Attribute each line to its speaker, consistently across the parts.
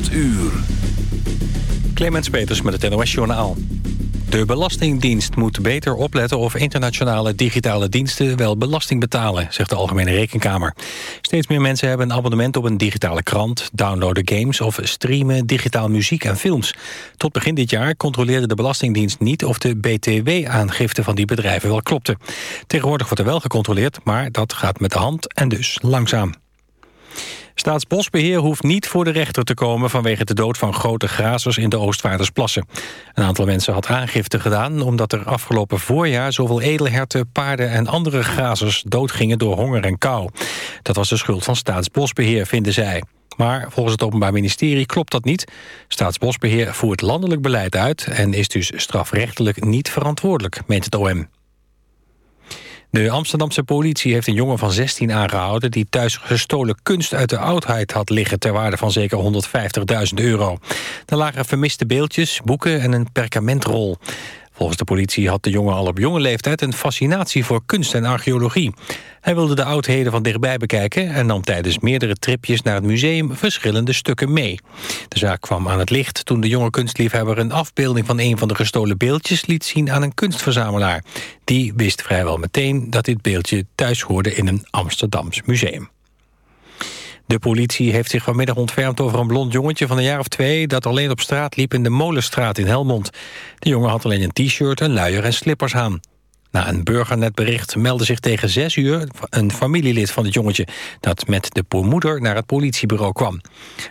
Speaker 1: 8 uur.
Speaker 2: Clemens Peters met het NOS Journaal. De Belastingdienst moet beter opletten of internationale digitale diensten wel belasting betalen, zegt de Algemene Rekenkamer. Steeds meer mensen hebben een abonnement op een digitale krant, downloaden games of streamen digitaal muziek en films. Tot begin dit jaar controleerde de Belastingdienst niet of de BTW-aangifte van die bedrijven wel klopte. Tegenwoordig wordt er wel gecontroleerd, maar dat gaat met de hand en dus langzaam. Staatsbosbeheer hoeft niet voor de rechter te komen... vanwege de dood van grote grazers in de Oostvaardersplassen. Een aantal mensen had aangifte gedaan... omdat er afgelopen voorjaar zoveel edelherten, paarden... en andere grazers doodgingen door honger en kou. Dat was de schuld van Staatsbosbeheer, vinden zij. Maar volgens het Openbaar Ministerie klopt dat niet. Staatsbosbeheer voert landelijk beleid uit... en is dus strafrechtelijk niet verantwoordelijk, meent het OM. De Amsterdamse politie heeft een jongen van 16 aangehouden... die thuis gestolen kunst uit de oudheid had liggen... ter waarde van zeker 150.000 euro. Er lagen vermiste beeldjes, boeken en een perkamentrol. Volgens de politie had de jongen al op jonge leeftijd... een fascinatie voor kunst en archeologie. Hij wilde de oudheden van dichtbij bekijken... en nam tijdens meerdere tripjes naar het museum verschillende stukken mee. De zaak kwam aan het licht toen de jonge kunstliefhebber... een afbeelding van een van de gestolen beeldjes liet zien aan een kunstverzamelaar. Die wist vrijwel meteen dat dit beeldje thuis hoorde in een Amsterdams museum. De politie heeft zich vanmiddag ontfermd over een blond jongetje van een jaar of twee... dat alleen op straat liep in de Molenstraat in Helmond. De jongen had alleen een t-shirt, een luier en slippers aan. Na een burgernetbericht meldde zich tegen zes uur een familielid van het jongetje... dat met de moeder naar het politiebureau kwam.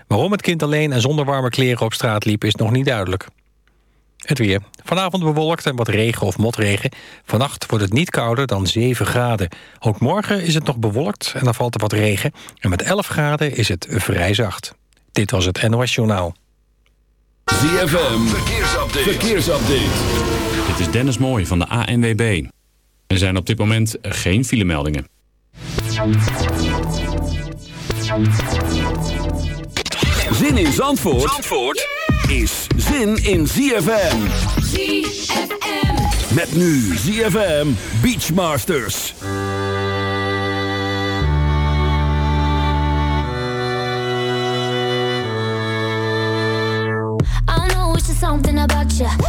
Speaker 2: Waarom het kind alleen en zonder warme kleren op straat liep is nog niet duidelijk. Het weer. Vanavond bewolkt en wat regen of motregen. Vannacht wordt het niet kouder dan 7 graden. Ook morgen is het nog bewolkt en dan valt er wat regen. En met 11 graden is het vrij zacht. Dit was het NOS Journaal.
Speaker 1: ZFM. Verkeersupdate. Verkeersupdate.
Speaker 3: Dit is Dennis Mooij van de ANWB. Er zijn op dit moment geen filemeldingen.
Speaker 1: Zin in Zandvoort? Zandvoort? Is zin in ZFM.
Speaker 4: ZFM.
Speaker 1: Met nu ZFM Beachmasters.
Speaker 5: something about you.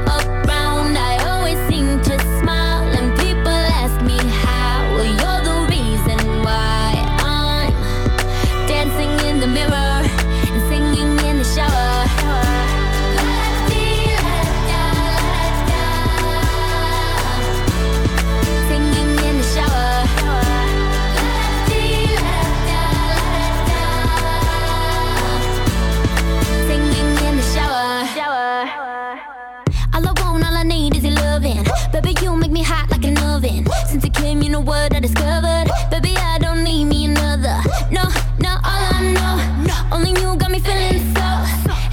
Speaker 5: you know what I discovered. Baby, I don't need me another. No, no, all I know. Only you got me feeling so.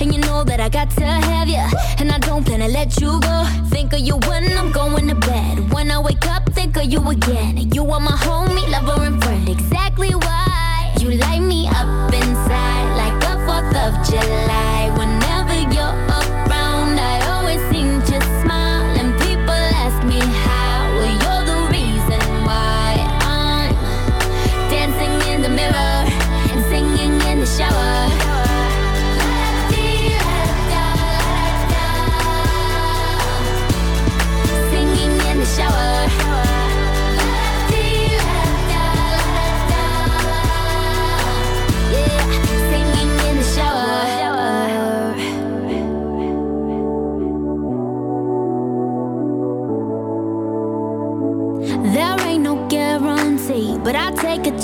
Speaker 5: And you know that I got to have you. And I don't plan to let you go. Think of you when I'm going to bed. When I wake up, think of you again. You are my homie, lover, and friend. Exactly why you light me up inside like a 4th of July.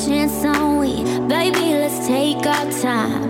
Speaker 5: Chance on we. Baby, let's take our time.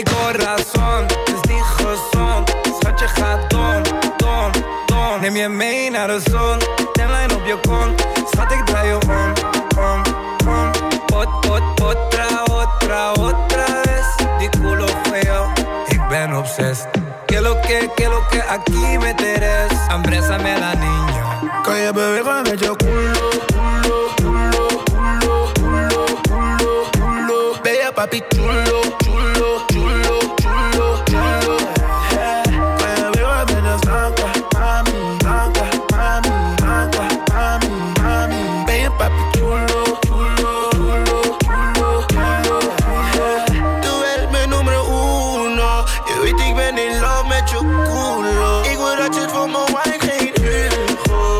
Speaker 6: Mi corazón es niet gezond. Schat, je gaat don, don, don. Neem je mee naar de zon. Tenlijn op je kont. Schat, ik draai je om, om, om. Pot, pot, potra, otra, otra vez. Die culo fue yo. Ik ben obsessed. Que lo que, que lo que, aquí me teres. Hambresa me la niña.
Speaker 7: Calle bebé con el culo. Je weet ik ben in love met je culo. Ik wil dat je het voor me wijn geen Hugo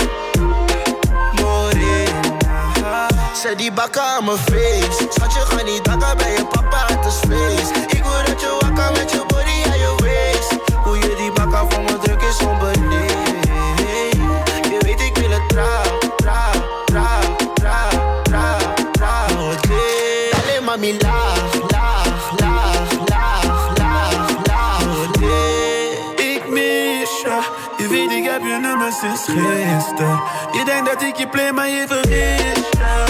Speaker 7: Morena. Zet die bakken aan mijn face. Schat je gaat niet wakker bij je papa uit de space Ik wil dat je wakker met je body aan je waist. Hoe je die bakken voor me druk is onbericht gisteren. Je denkt dat ik je play, maar je
Speaker 8: vergeet.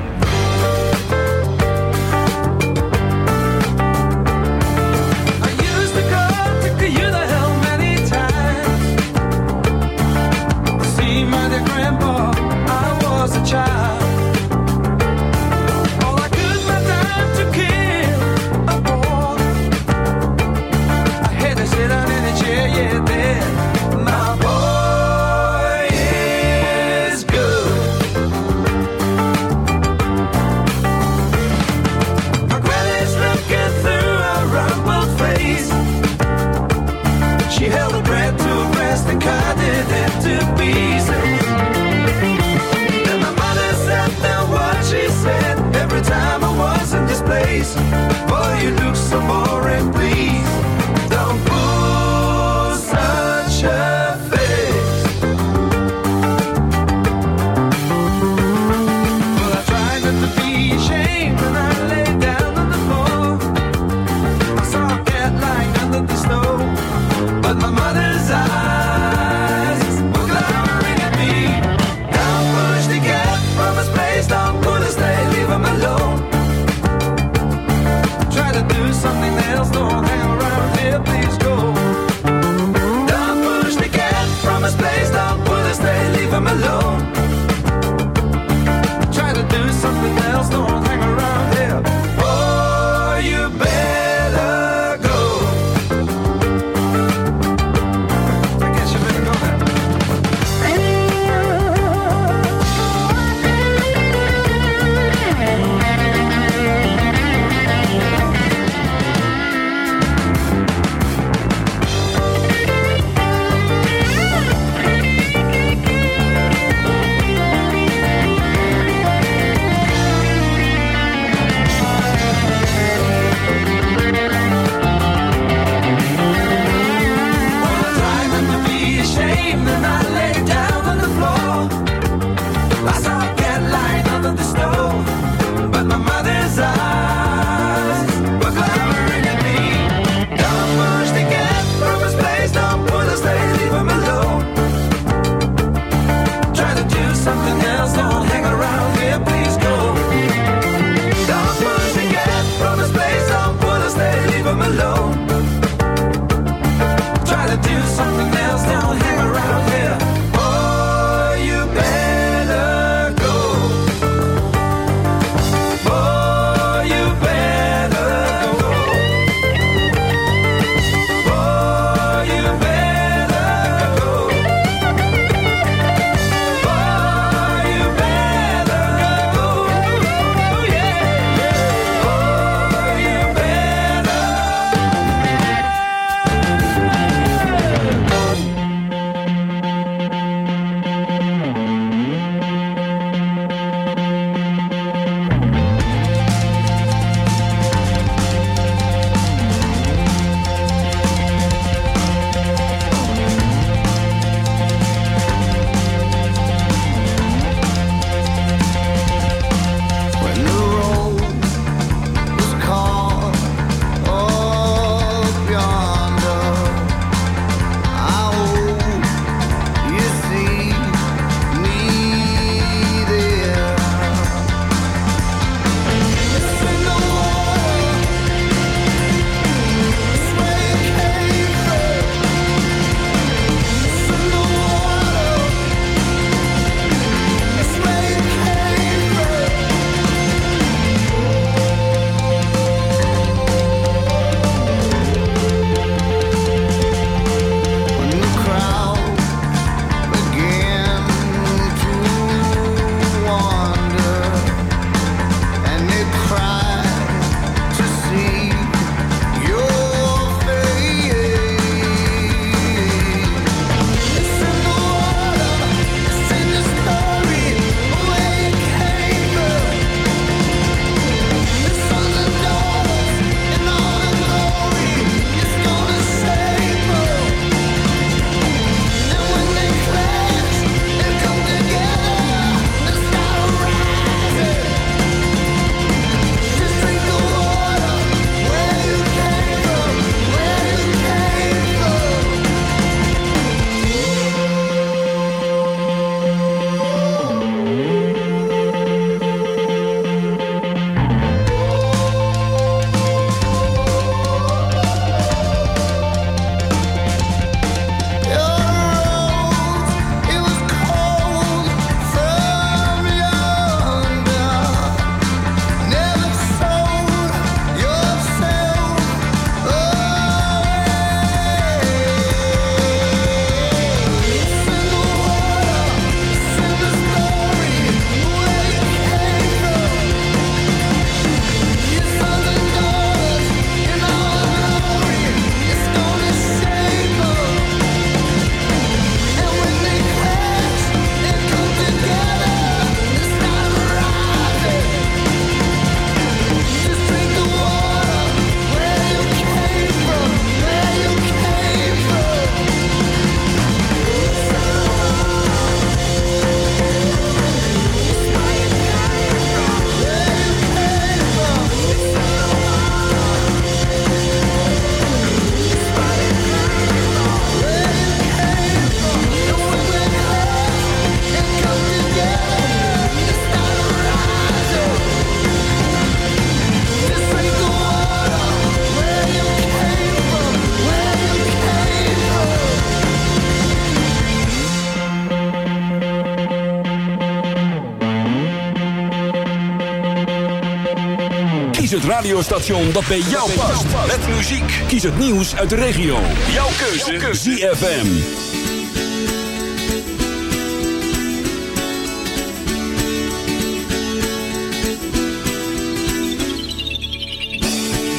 Speaker 1: radiostation dat bij jou past. Met muziek. Kies het nieuws uit de regio. Jouw keuze. Jouw. ZFM.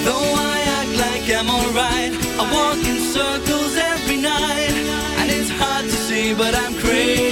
Speaker 9: Though I act like I'm alright, I walk in circles every night. And it's hard to see, but I'm crazy.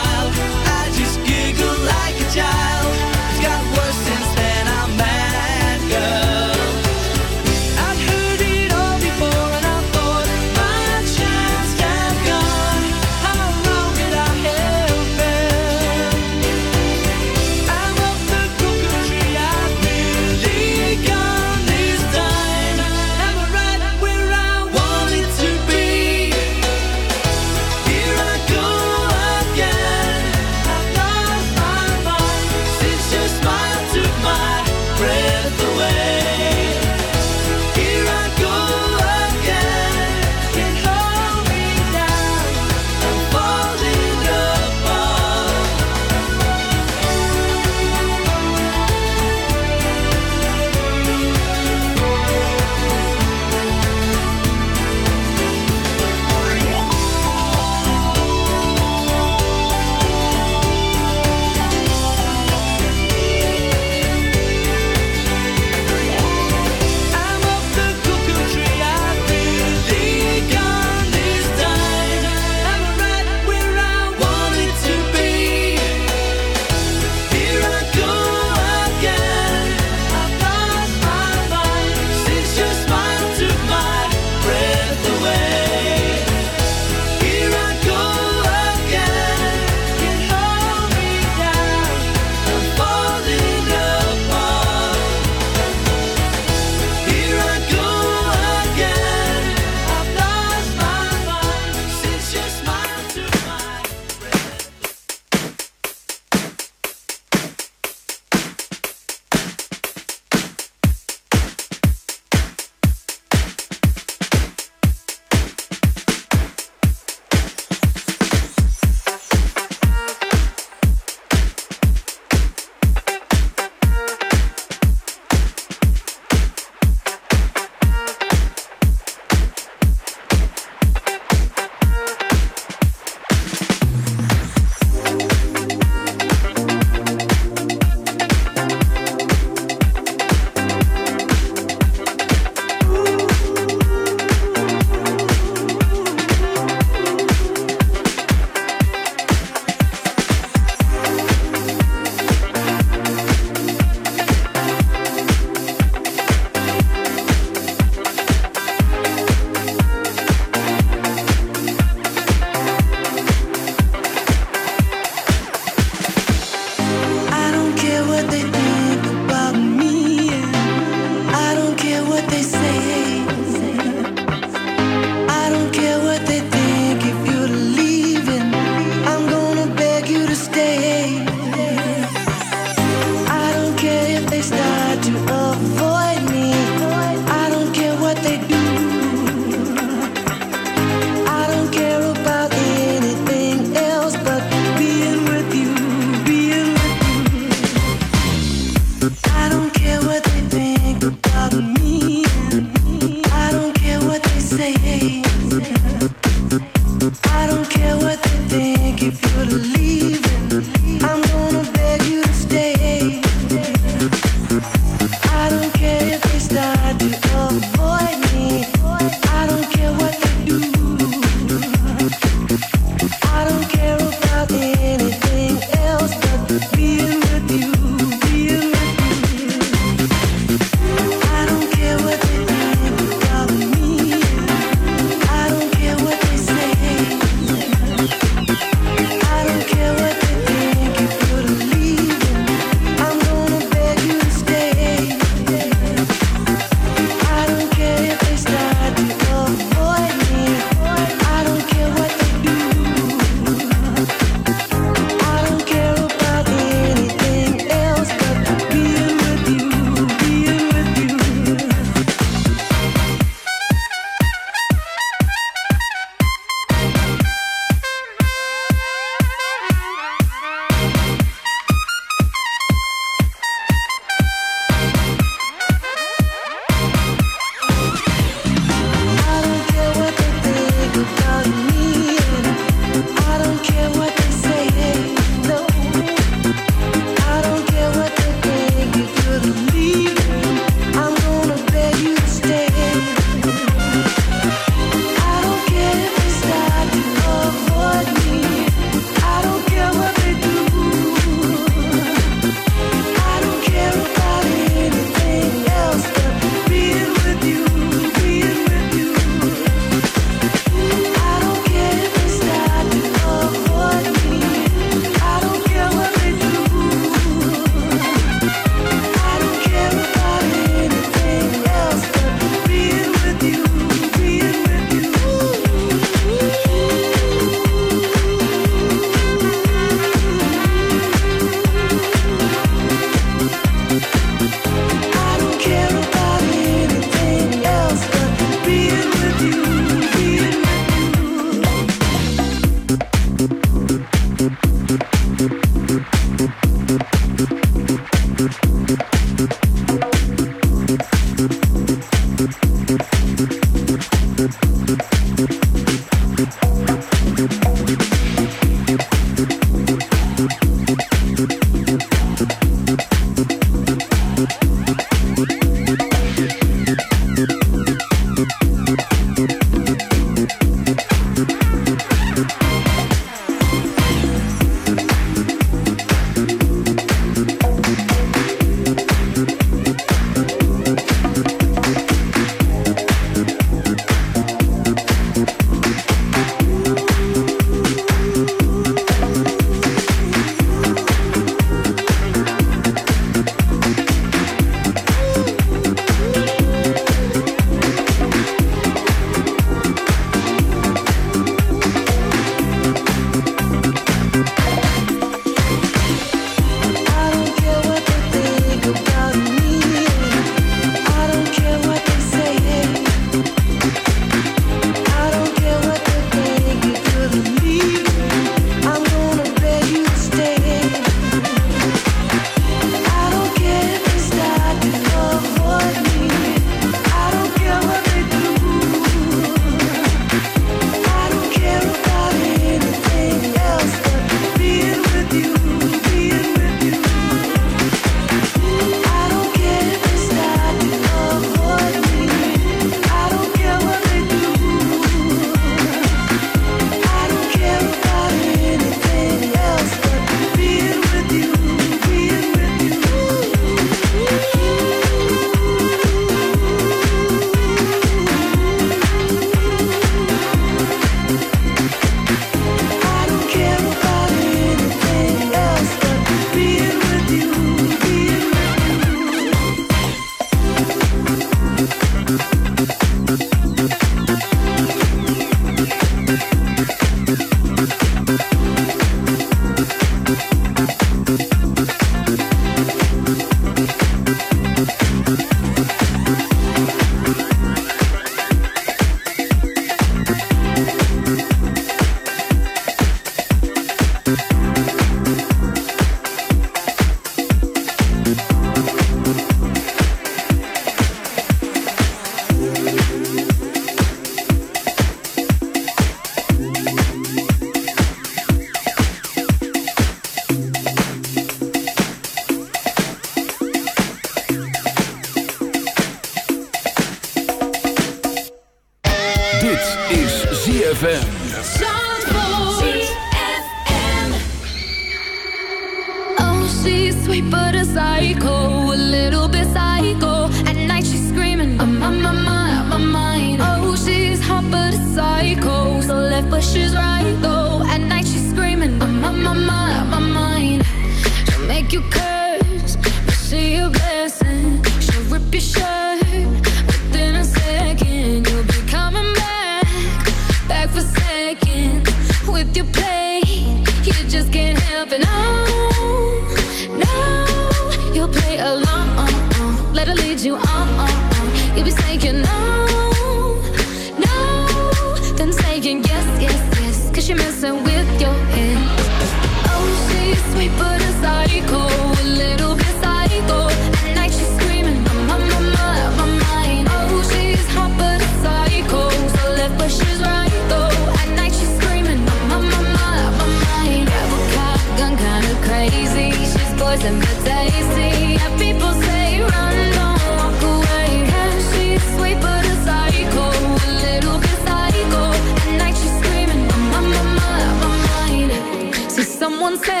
Speaker 9: sunset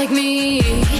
Speaker 9: like me.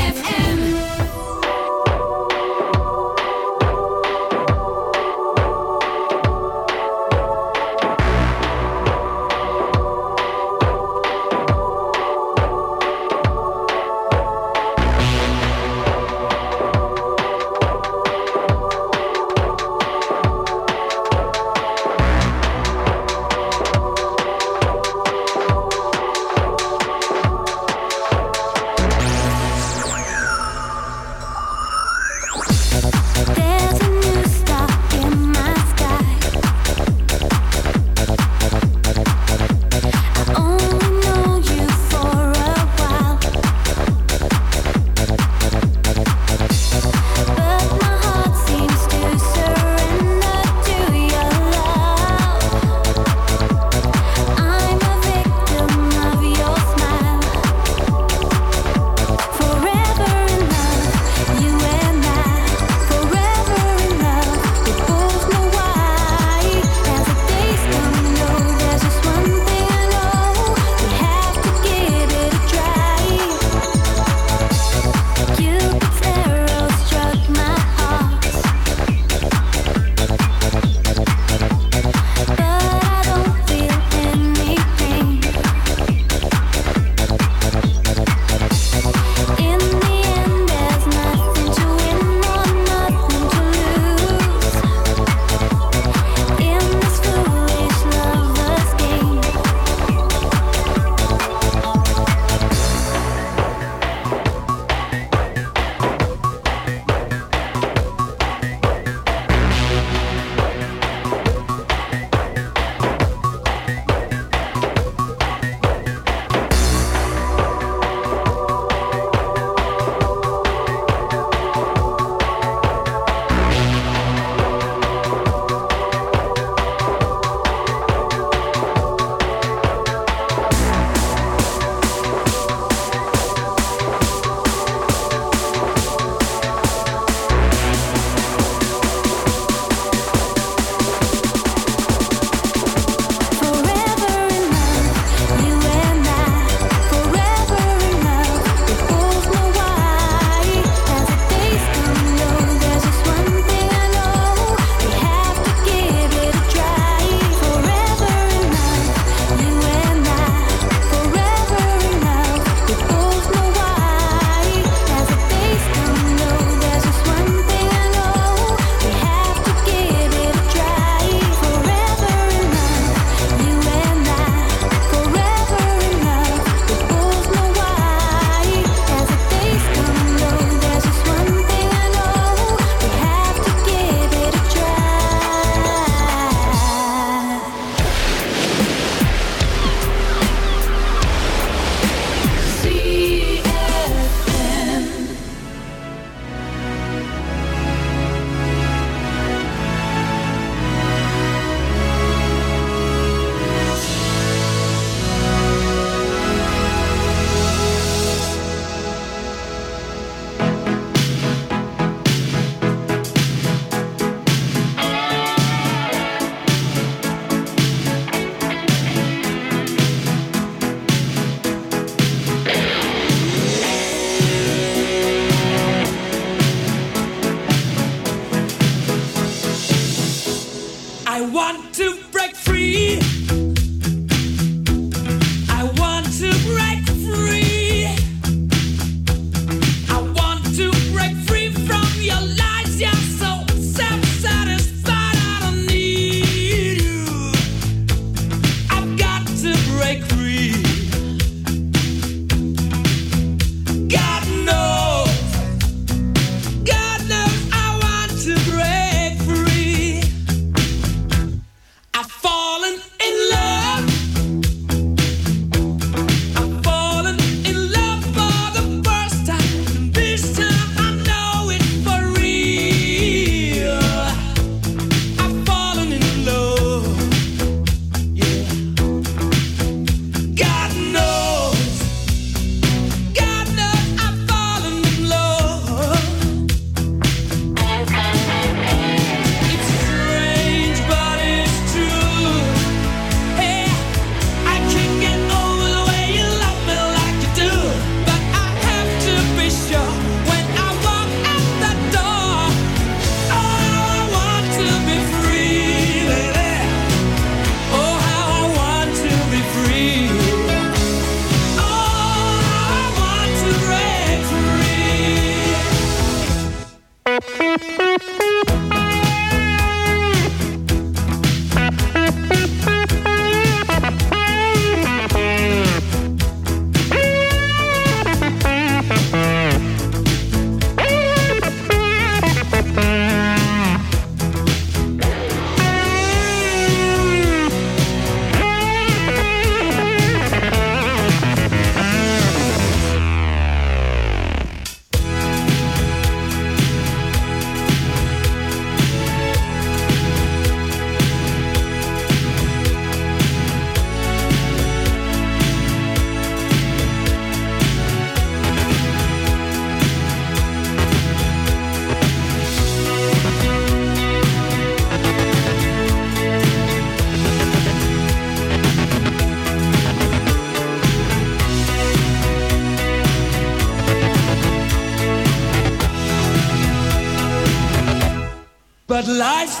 Speaker 9: But life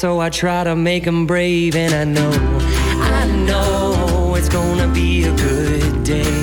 Speaker 10: so I try to make them brave. And I know, I know it's gonna be a good day.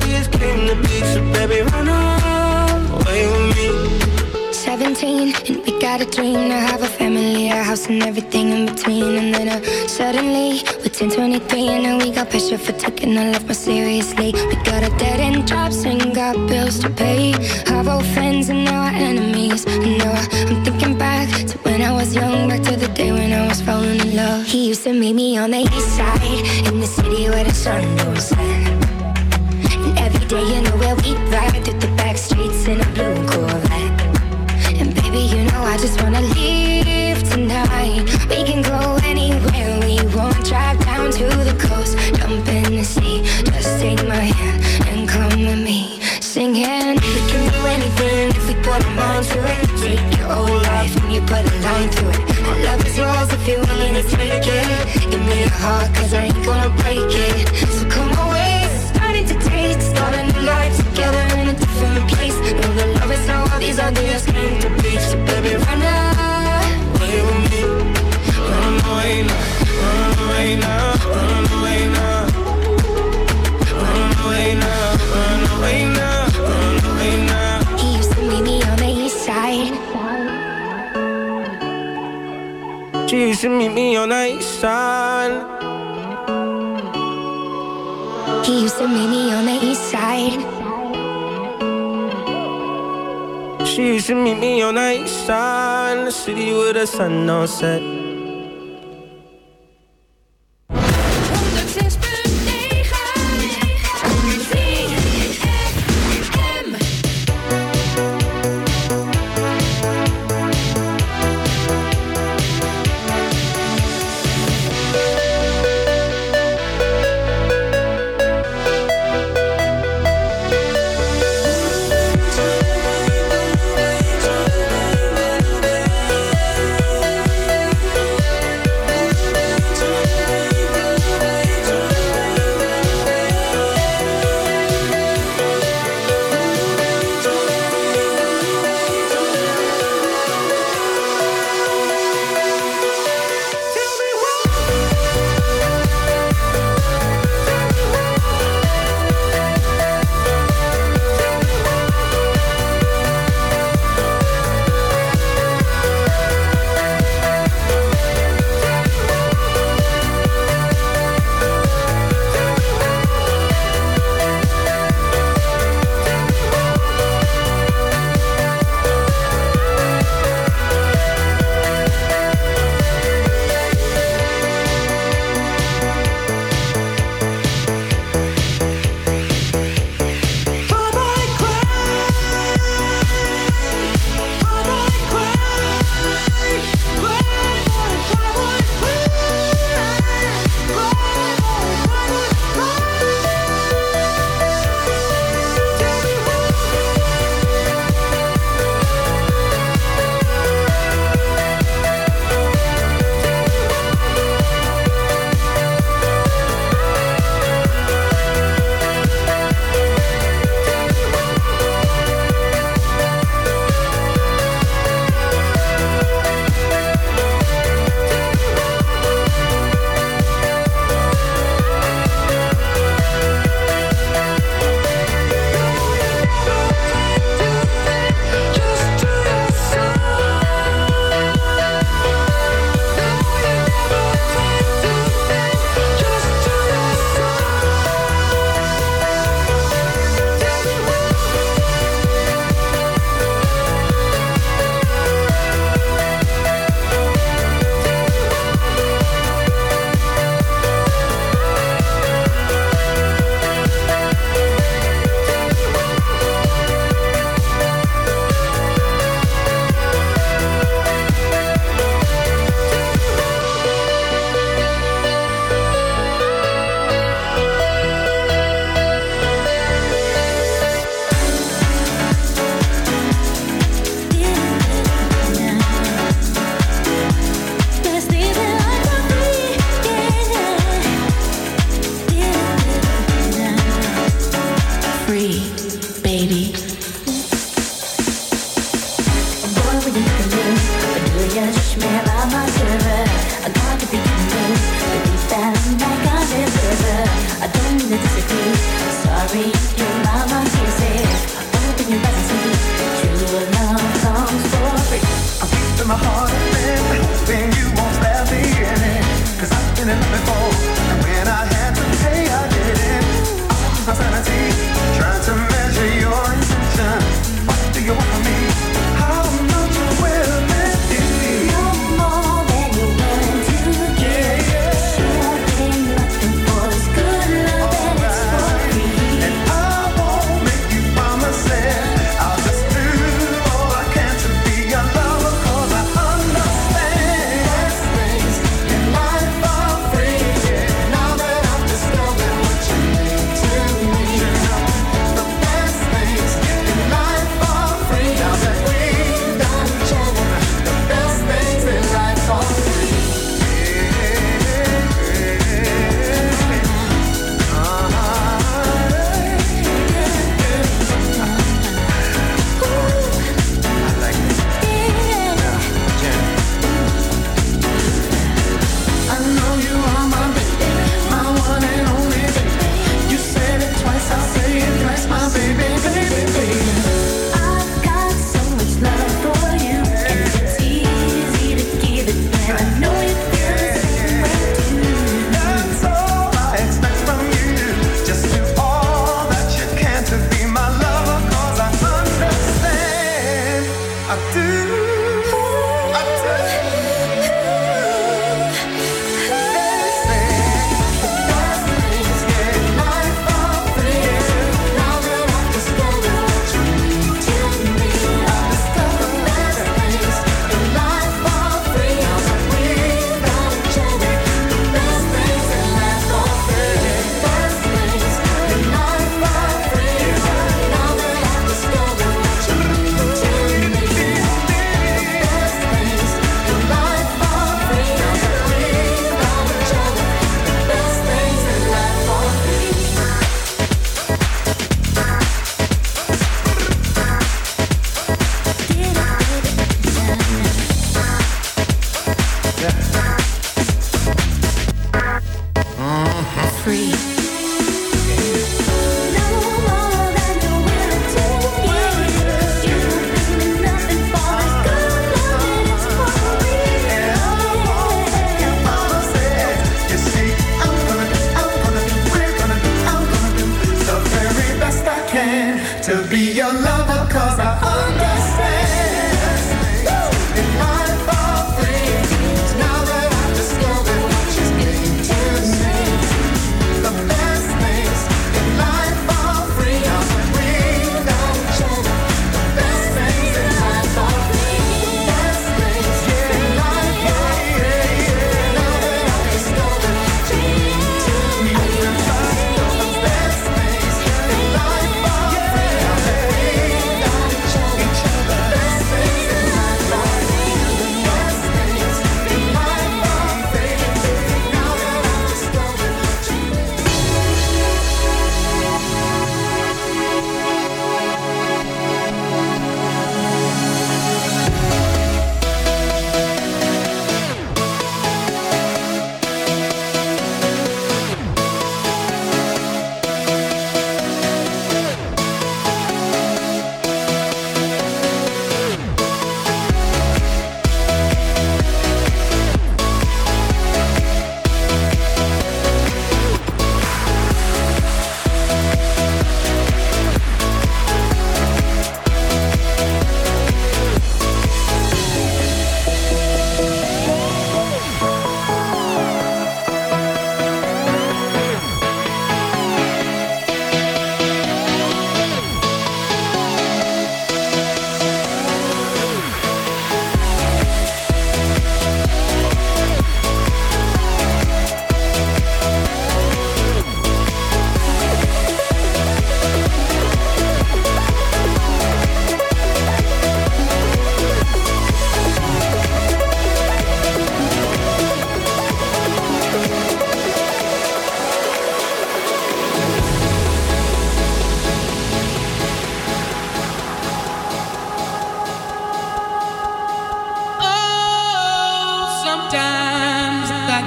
Speaker 11: Came to be. So baby, run away with me.
Speaker 12: 17 and we got a dream to have a family, a house and everything in between. And then uh, suddenly we're 10, 23 and now we got pressure for taking our life more seriously. We got a dead end jobs and got bills to pay. Have old friends and now our enemies. And now I'm thinking back to when I was young, back to the day when I was falling in love. He used to meet me on the east side in the city where the sun goes set. Day, you know where we ride through the back streets in a blue Corvette. And baby, you know I just wanna leave tonight. We can go anywhere we want. Drive down to the coast, jump in the sea. Just take my hand and come with me. Singing, we can do anything if we put our minds to it. Take your whole life and you put a line through it. My love is yours if you're willing to take it. Give me a heart, cause I ain't gonna break it. So come away, starting a life together in a different place. Know that love is how all these ideas came to be. So baby, run away with me.
Speaker 11: Run away now, run away now, run away now. Run away now, run away now, run away now.
Speaker 12: He used to meet me on the east side.
Speaker 11: She used to meet me on the east side.
Speaker 12: He used to meet me on the east side.
Speaker 11: She used to meet me on the east side in the city with the sun on set.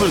Speaker 8: Turn